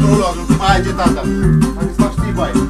controlando, mai agitantă. Am dispus, știi, băi.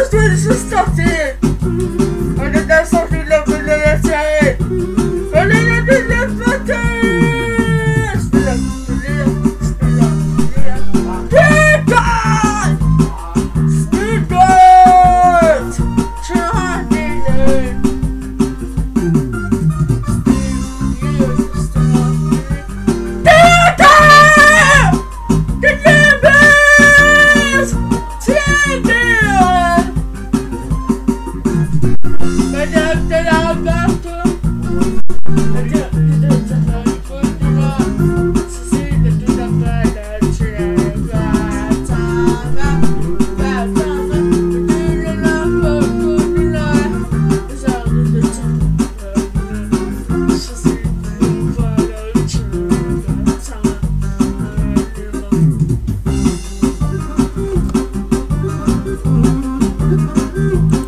Sexta-feira, sexta-feira. Let's